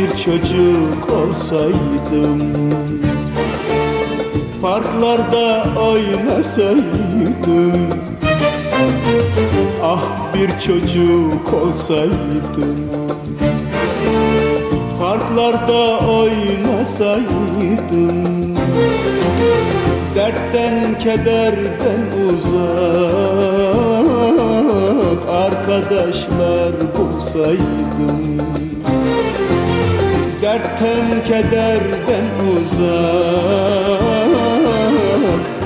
bir çocuk olsaydım Parklarda oynasaydım Ah bir çocuk olsaydım Parklarda oynasaydım Dertten kederden uzak Arkadaşlar bulsaydım Dertten kederden uzak.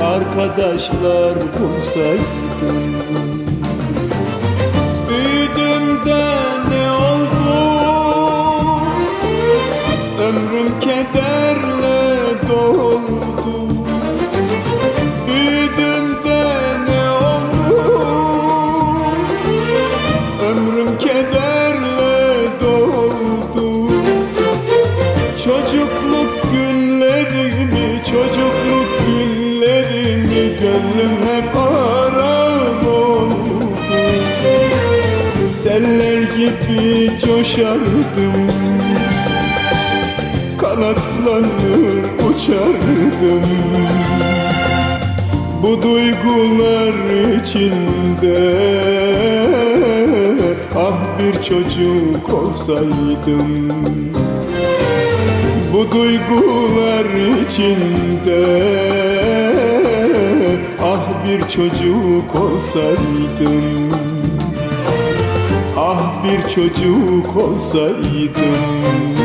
Arkadaşlar bulsaydım Seller gibi coşardım. Kanatlanır uçardım. Bu duygular içinde Ah bir çocuk olsaydım. Bu duygular içinde Ah bir çocuk olsaydım Ah bir çocuk olsaydım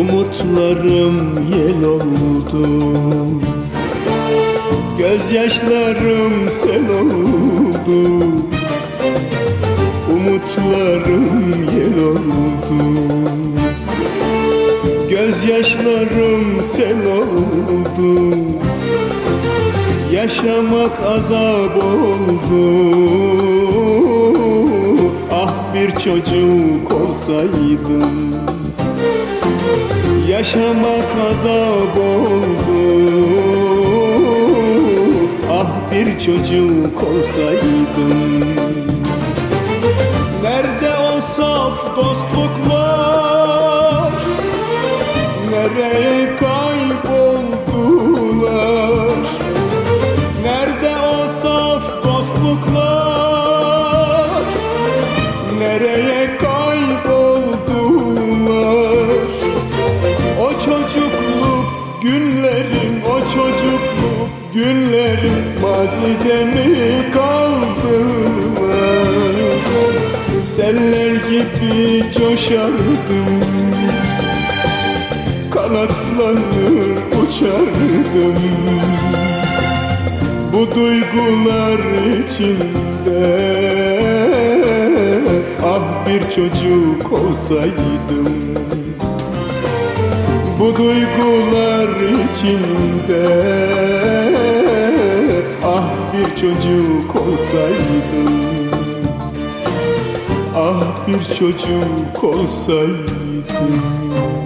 Umutlarım yel oldu. Gözyaşlarım sel oldu. Umutlarım yel oldu. Gözyaşlarım sel oldu. Yaşamak azap oldu. Ah bir çocuk olsaydım Yaşamak azap oldu. Ah bir çocuk olsaydım. Nerede o saf dostluklar günlerim Mazide mi kaldılar Seller gibi coşardım. Kanatlanır uçardım. Bu duygular içinde Ah bir çocuk olsaydım. Bu duygular içinde bir çocuk olsaydım Ah bir çocuk olsaydım